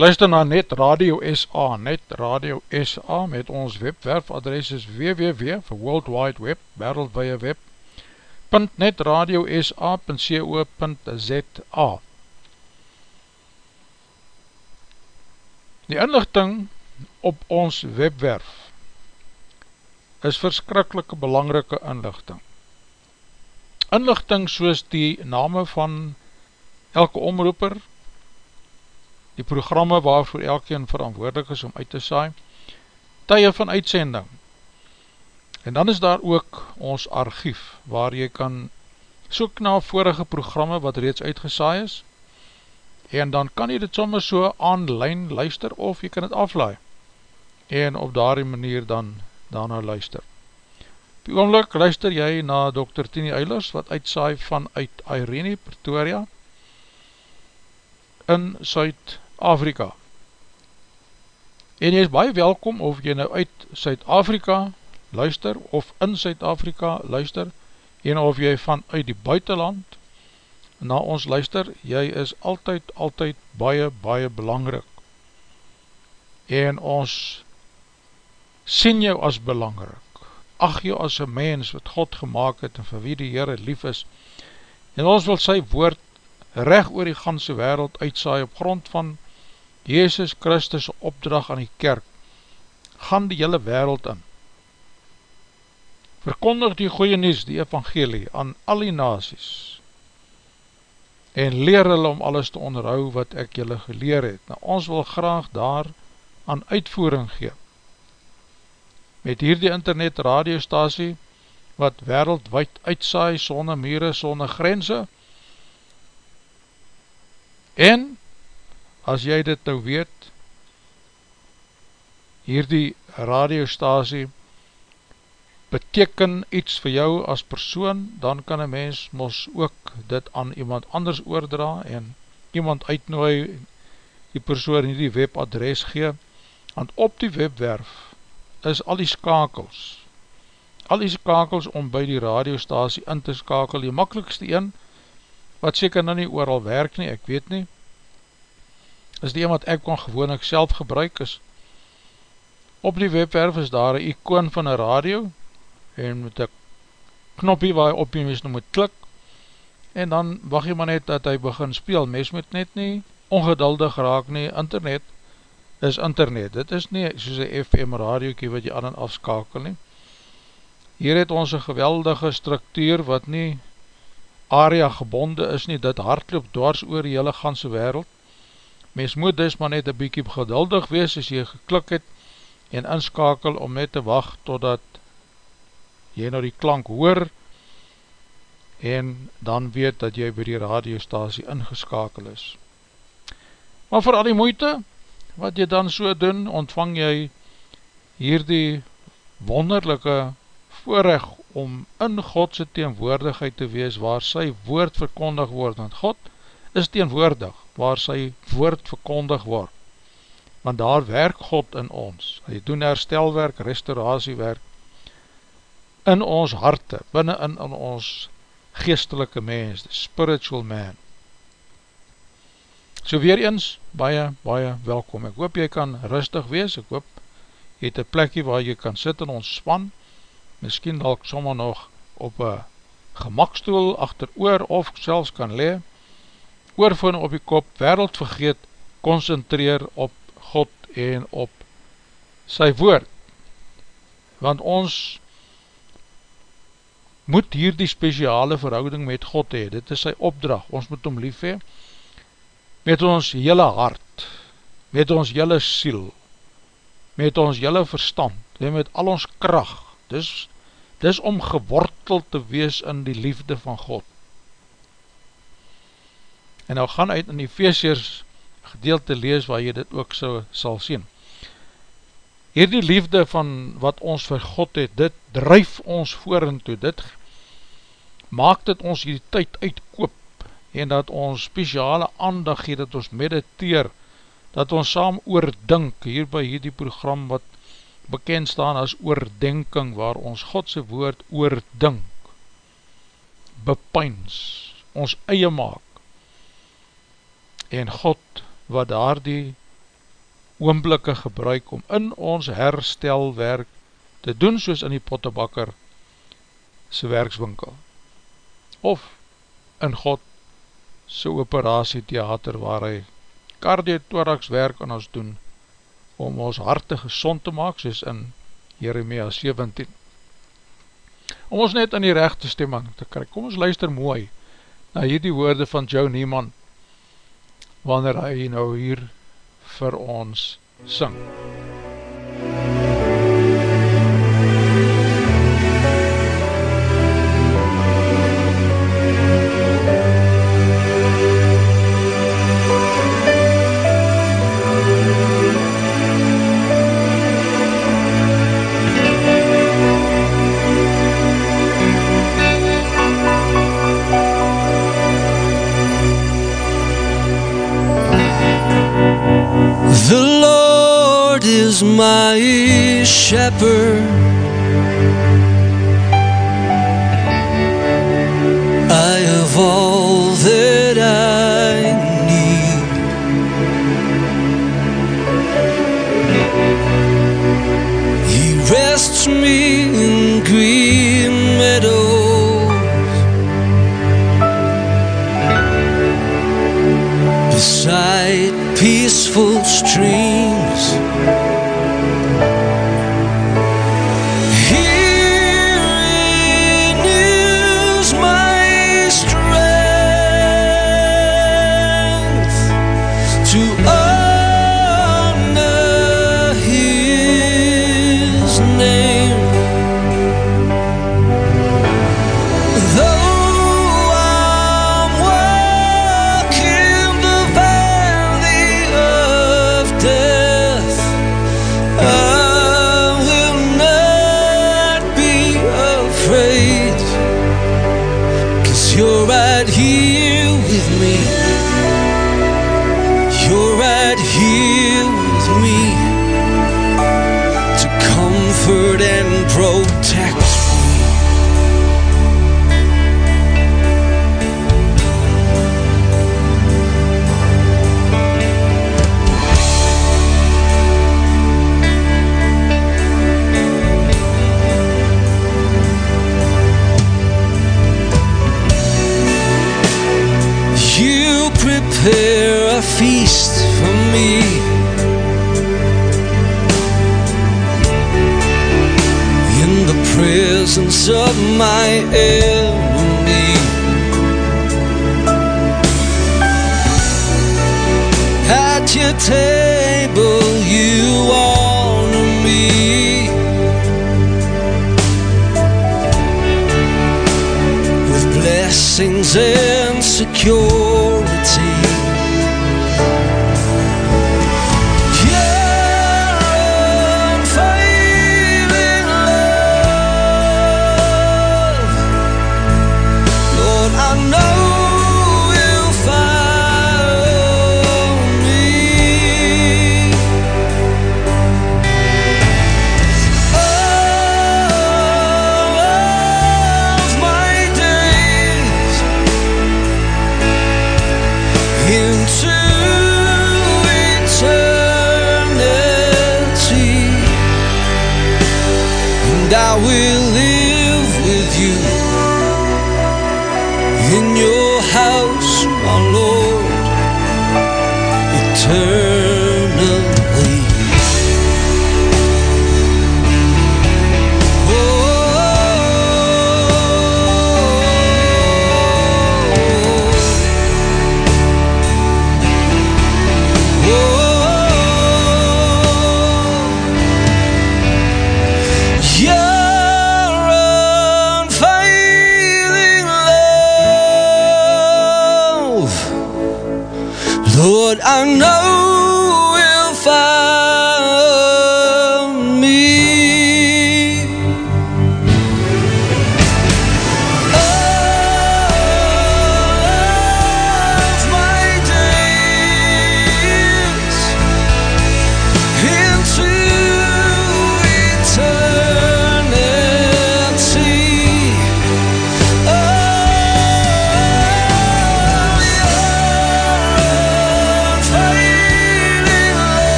Luister na Net Radio SA, Net Radio SA met ons webwerfadres is www vir World Wide Web, wereldwee web, .netradiosa.co.za Die inlichting op ons webwerf is verskrikkelike belangrike inlichting. Inlichting soos die name van elke omroeper, die programme waarvoor elkeen verantwoordelik is om uit te saai, tye van uitsending, en dan is daar ook ons archief, waar jy kan soek na vorige programme wat reeds uitgesaai is, en dan kan jy dit soms so online luister, of jy kan het aflaai, en op daardie manier dan daarna luister. Op die oomlik luister jy na Dr. Tini Eilers, wat uitsaai vanuit Irene, Pretoria, in Suid-Afrika. En jy is baie welkom of jy nou uit Suid-Afrika luister of in Suid-Afrika luister en of jy vanuit die buitenland na ons luister, jy is altyd, altyd baie, baie belangrik. En ons sien jou as belangrik. Ach jou as een mens wat God gemaakt het en vir wie die Heere lief is. En ons wil sy woord recht oor die ganse wereld uitsaai op grond van Jezus Christus opdrag aan die kerk, gaan die hele wereld in. Verkondig die goeie nies, die evangelie, aan al die nazies, en leer hulle om alles te onderhou wat ek julle geleer het. Nou, ons wil graag daar aan uitvoering gee. Met hierdie internet radiostasie, wat wereldwijd uitsaai, sonne mure, sonne grense, En, as jy dit nou weet, hierdie radiostasie beteken iets vir jou as persoon, dan kan een mens mos ook dit aan iemand anders oordra en iemand uitnooi die persoon in die webadres gee, want op die webwerf is al die skakels, al die skakels om by die radiostasie in te skakel, die makkelijkste een, wat seker nou nie ooral werk nie, ek weet nie, is die een wat ek kon gewoon ek self gebruik is. Op die webwerf is daar een icoon van een radio, en met een knoppie waar jy op jy mens nou moet klik, en dan wacht jy maar net dat hy begin speel, mens moet net nie ongeduldig raak nie, internet is internet, dit is nie soos een FM radiokie wat jy aan en afskakel nie. Hier het ons een geweldige structuur wat nie area gebonde is nie, dit hardloop dwars oor die hele ganse wereld. Mens moet dus maar net een bykie geduldig wees as jy geklik het en inskakel om net te wacht totdat jy nou die klank hoor en dan weet dat jy by die radiostasie ingeskakel is. Maar vir al die moeite wat jy dan so doen, ontvang jy hierdie wonderlijke voorrecht om in Godse teenwoordigheid te wees waar sy woord verkondig word, want God is teenwoordig waar sy woord verkondig word, want daar werk God in ons, hy doen herstelwerk, restauratiewerk, in ons harte, binnen in, in ons geestelike mens, spiritual man. So weer eens, baie, baie welkom, ek hoop jy kan rustig wees, ek hoop jy het een plekje waar jy kan sit en ontspan, miskien dalk sommer nog op een gemakstoel achter oor of selfs kan le, oorvoon op die kop, wereld vergeet, concentreer op God en op sy woord. Want ons moet hier die speciale verhouding met God hee, dit is sy opdracht, ons moet om lief hee, met ons hele hart, met ons hele siel, met ons hele verstand, met al ons kracht, dis, dis om geworteld te wees in die liefde van God. En nou gaan uit in die feestjeers gedeelte lees waar jy dit ook so sal sien. Hierdie liefde van wat ons vir God het, dit drijf ons voor en toe, dit maak dit ons hierdie tyd uitkoop en dat ons speciale aandag gee, dat ons mediteer, dat ons saam oordink hier by hierdie program wat bekend staan as oordenking waar ons Godse woord oordink bepeins ons eie maak en God wat daar die oomblikke gebruik om in ons herstelwerk te doen soos in die pottebakker sy werkswinkel. Of in God sy operatietheater waar hy kardiotorax werk aan ons doen om ons harte gezond te maak, soos in Jeremia 17. Om ons net in die rechte stemming te kry, kom ons luister mooi na hierdie woorde van Joe Nieman, wanneer hy nou hier vir ons syng. MUZIEK secure.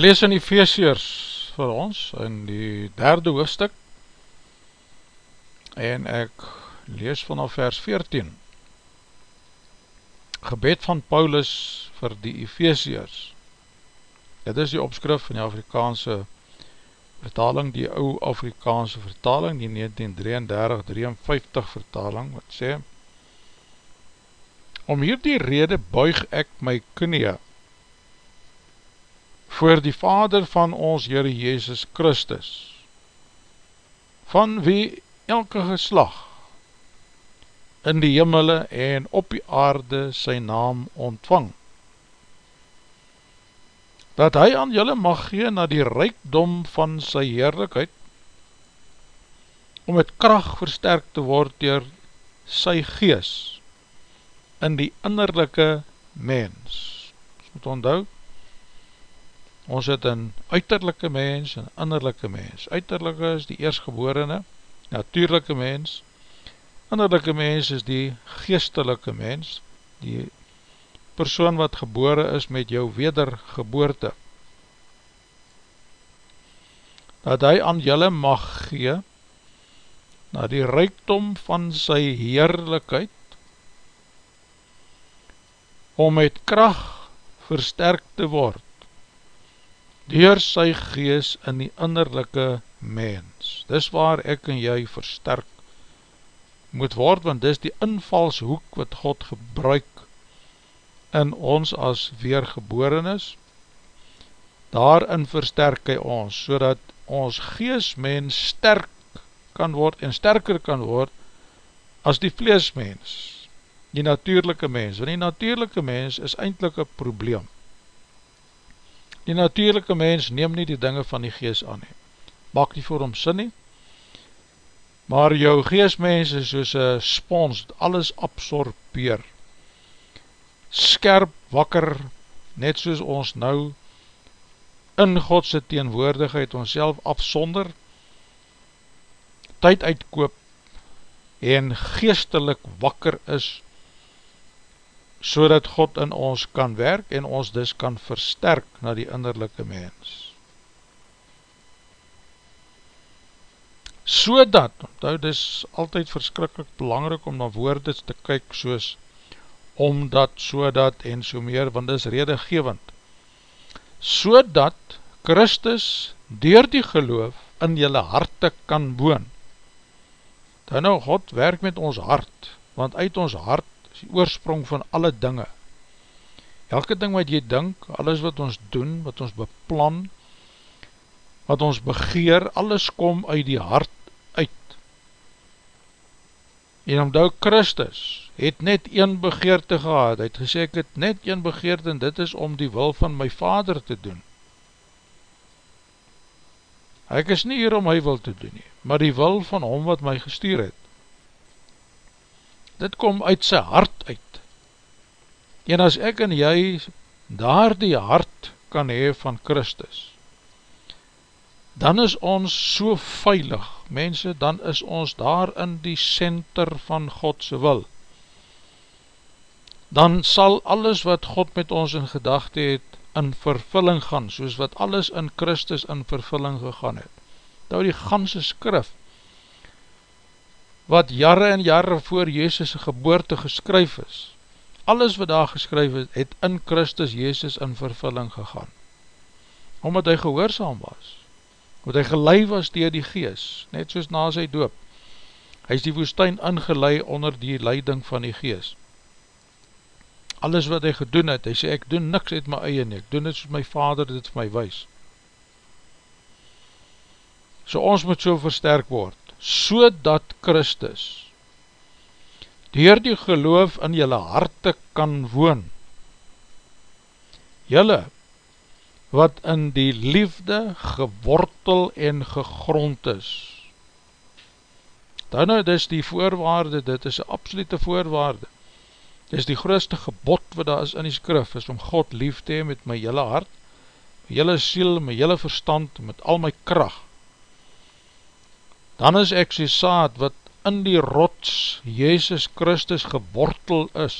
Ek lees in Ephesians vir ons in die derde hoofdstuk en ek lees vanaf vers 14 Gebed van Paulus vir die Ephesians Dit is die opskrif van die Afrikaanse vertaling, die ou Afrikaanse vertaling, die 1933-53 vertaling, wat sê Om hierdie rede buig ek my knie voor die Vader van ons Heere Jezus Christus, van wie elke geslag in die jimmele en op die aarde sy naam ontvang, dat hy aan julle mag gee na die rijkdom van sy heerlijkheid, om met kracht versterkt te word door sy gees in die innerlijke mens. Moet onthou, Ons het een uiterlijke mens en innerlijke mens. Uiterlijke is die eerstgeborene, natuurlijke mens. Innerlijke mens is die geestelike mens, die persoon wat gebore is met jou wedergeboorte. Dat hy aan julle mag gee, na die rijkdom van sy heerlijkheid, om met kracht versterkt te word, door sy gees in die innerlijke mens. Dis waar ek en jy versterk moet word, want dis die invalshoek wat God gebruik in ons as weergeborenis. Daarin versterk hy ons, so dat ons geesmens sterk kan word en sterker kan word as die vleesmens, die natuurlijke mens. Want die natuurlijke mens is eindelijk een probleem. Die natuurlijke mens neem nie die dinge van die gees aan nie. Bak nie voor hom sin nie. Maar jou geestmens is soos een spons, alles absorbeer. Skerp, wakker, net soos ons nou in Godse teenwoordigheid ons self afsonder, tyd uitkoop en geestelik wakker is, so dat God in ons kan werk en ons dus kan versterk na die innerlijke mens. So dat, onthou, dit is altyd verskrikkelijk belangrijk om na woorde te kyk soos omdat, so dat en so meer, want dit is redegevend. So dat Christus door die geloof in jylle harte kan woon. Dan nou, God werk met ons hart, want uit ons hart is die oorsprong van alle dinge. Elke ding wat jy dink, alles wat ons doen, wat ons beplan, wat ons begeer, alles kom uit die hart uit. En omdou Christus het net een begeerte gehad, hy het gesê ek het net een begeerte en dit is om die wil van my vader te doen. Ek is nie hier om my wil te doen nie, maar die wil van hom wat my gestuur het dit kom uit sy hart uit. En as ek en jy daar die hart kan hee van Christus, dan is ons so veilig, mense, dan is ons daar in die center van Godse wil. Dan sal alles wat God met ons in gedachte het, in vervulling gaan, soos wat alles in Christus in vervulling gegaan het. Nou die ganse skrif, wat jare en jare voor Jezus' geboorte geskryf is, alles wat daar geskryf is, het in Christus Jezus in vervulling gegaan, omdat hy gehoorzaam was, wat hy gelei was dier die gees, net soos na sy doop. Hy is die woestijn ingelei onder die leiding van die gees. Alles wat hy gedoen het, hy sê, ek doen niks uit my eie nie, ek doen het soos my vader dit vir my wees. So ons moet so versterk word, so dat Christus dier die geloof in jylle harte kan woon. Jylle, wat in die liefde gewortel en gegrond is. Dan nou, dit die voorwaarde, dit is een absolute voorwaarde. Dit is die grootste gebod wat daar is in die skrif, is om God lief te hee met my jylle hart, my jylle siel, my jylle verstand, met al my kracht. Dan is ek sy saad wat in die rots Jezus Christus gewortel is,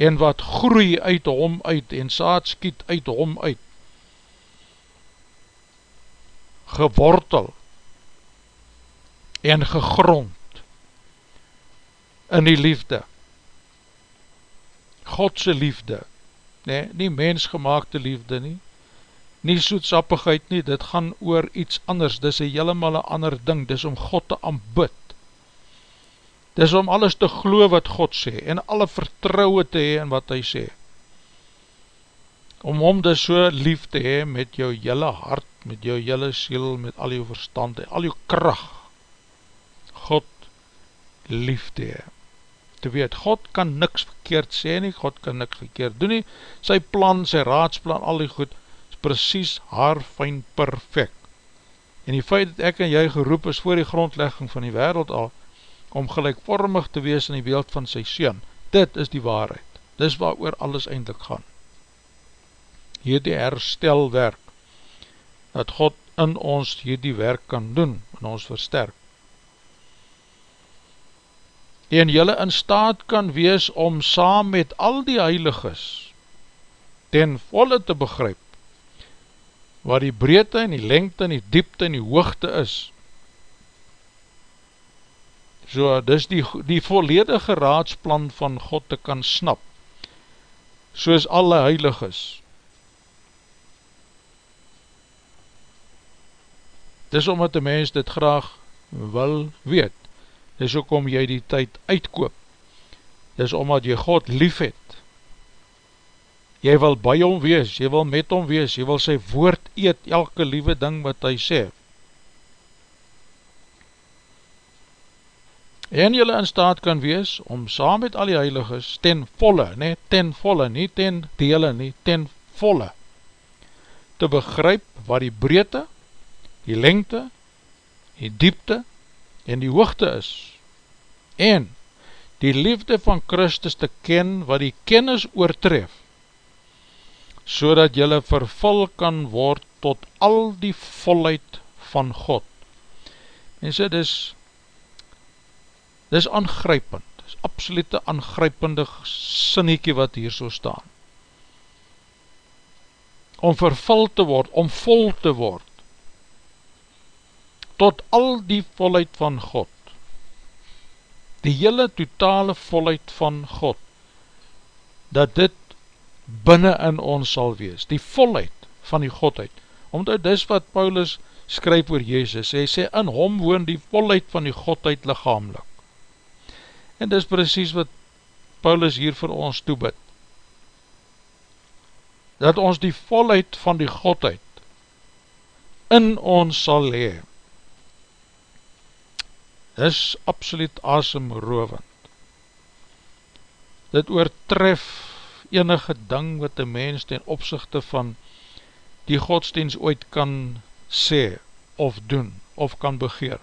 en wat groei uit hom uit en saad skiet uit hom uit. Gewortel en gegrond in die liefde. Godse liefde nee, nie mensgemaakte liefde nie nie soetsappigheid nie, dit gaan oor iets anders, dit is een helemaal een ander ding, dit is om God te aanbid Dit is om alles te glo wat God sê en alle vertrouwe te hee in wat hy sê. Om hom dus so lief te hee met jou jylle hart, met jou jylle siel, met al jou verstand en al jou kracht. God lief te hee. Te weet, God kan niks verkeerd sê nie, God kan niks verkeerd doen nie. Sy plan, sy raadsplan, al die goed, precies haar fijn perfect. En die feit dat ek en jy geroep is voor die grondlegging van die wereld al, om gelijkvormig te wees in die beeld van sy sien. Dit is die waarheid. Dis waar oor alles eindelijk gaan. Hier die herstelwerk, dat God in ons hier die werk kan doen, en ons versterk. En jylle in staat kan wees om saam met al die heiliges ten volle te begryp, waar die breedte en die lengte en die diepte en die hoogte is, So, dis die, die volledige raadsplan van God te kan snap, soos alle heilig is. Dis omdat die mens dit graag wil weet. Dis ook om jy die tyd uitkoop. Dis omdat jy God lief het. Jy wil by hom wees, jy wil met hom wees, jy wil sy woord eet, elke liewe ding wat hy sê. en jylle in staat kan wees om saam met al die heiliges ten volle, nee, ten volle, nie ten dele nie, ten volle, te begryp wat die breedte, die lengte, die diepte en die hoogte is, en die liefde van Christus te ken wat die kennis oortref, so dat jylle vervul kan word tot al die volheid van God. En sê, dis Dis aangrypend, dis absolute aangrypende sinniekie wat hier so staan. Om vervul te word, om vol te word, tot al die volheid van God, die hele totale volheid van God, dat dit binnen in ons sal wees, die volheid van die Godheid, omdat dis wat Paulus skryf oor Jezus, hy sê, in hom woon die volheid van die Godheid lichamelik, En dis precies wat Paulus hier vir ons toebid. Dat ons die volheid van die Godheid in ons sal lee. Dis absoluut asemrovend. Dit oortref enige ding wat die mens ten opzichte van die godsdienst ooit kan sê of doen of kan begeer.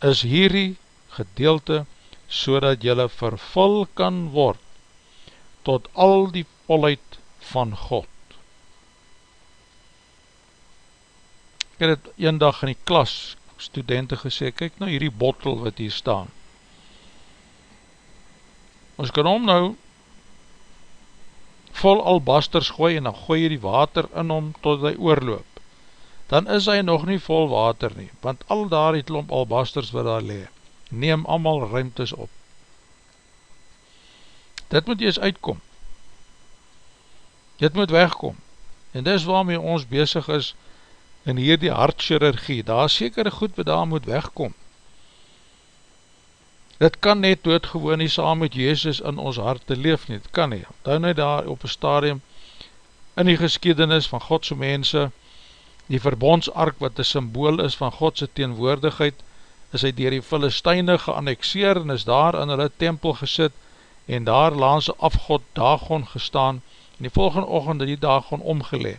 Is hierdie gedeelte, so dat jylle vervul kan word tot al die volheid van God. Ek het een dag in die klas studenten gesê, kyk nou hierdie bottel wat hier staan. Ons kan hom nou vol albasters gooi en dan gooi jy die water in hom tot hy oorloop. Dan is hy nog nie vol water nie, want al daar die klomp albasters wat daar lewe neem allemaal ruimtes op. Dit moet eers uitkom. Dit moet wegkom. En dis waarmee ons bezig is en hier die hartchirurgie, daar is sekere goed wat daar moet wegkom. Dit kan net doodgewoon nie saam met Jezus in ons hart te leef nie, dit kan nie. Dan nou daar op een stadium in die geschiedenis van Godse mense, die verbondsark wat die symbool is van Godse teenwoordigheid, is hy dier die Filisteine geannexeer en is daar in hulle tempel gesit en daar langs die afgod Dagon gestaan en die volgende ochend die Dagon omgelee.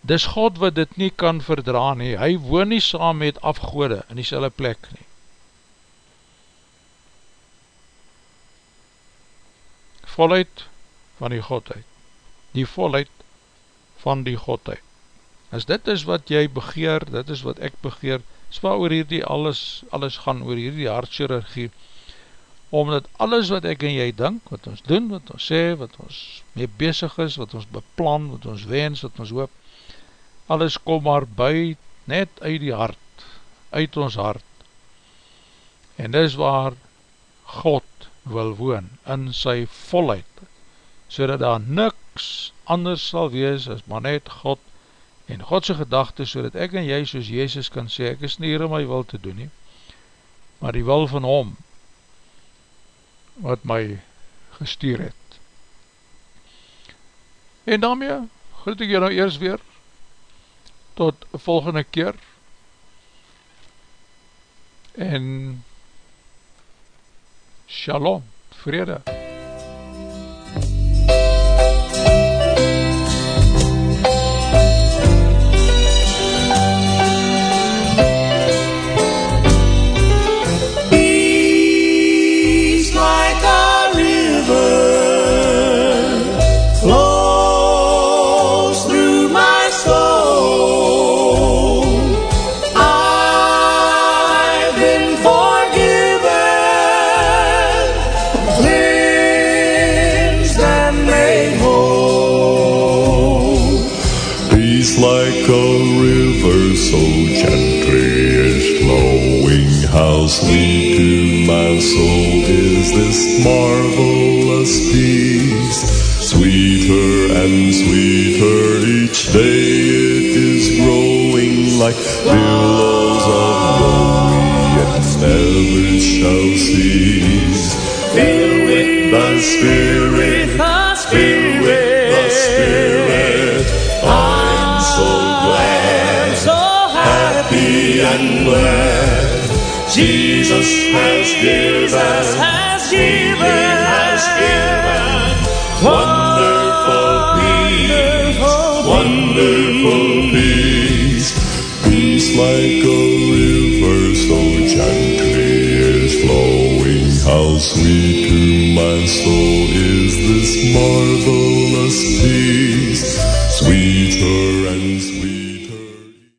Dis God wat dit nie kan verdra nie, hy woon nie saam met afgode in die selle plek nie. Volheid van die Godheid, die volheid van die Godheid. As dit is wat jy begeer, dit is wat ek begeer, is waar oor hierdie alles, alles gaan, oor hierdie hartchirurgie, omdat alles wat ek en jy dink, wat ons doen, wat ons sê, wat ons mee bezig is, wat ons beplan, wat ons wens, wat ons hoop, alles kom maar by, net uit die hart, uit ons hart, en dis waar God wil woon, in sy volheid, so dat daar niks anders sal wees, as maar net God, en Godse gedachte, so dat ek en jy soos Jezus kan sê, ek is nie hier om my wil te doen nie, maar die wil van hom, wat my gestuur het. En daarmee groet ek jy nou eers weer, tot volgende keer, en Shalom, Freira. is this marvelous peace, sweeter and sweeter each day it is growing like billows of glory and never shall cease. Fill with the Spirit, the Spirit, the Spirit. I'm so glad, so happy and blessed. Jesus has given. Has given. has given. Wonderful peace. Wonderful peace. Peace like a river, so gently is flowing. How sweet to my soul is this marvelous peace.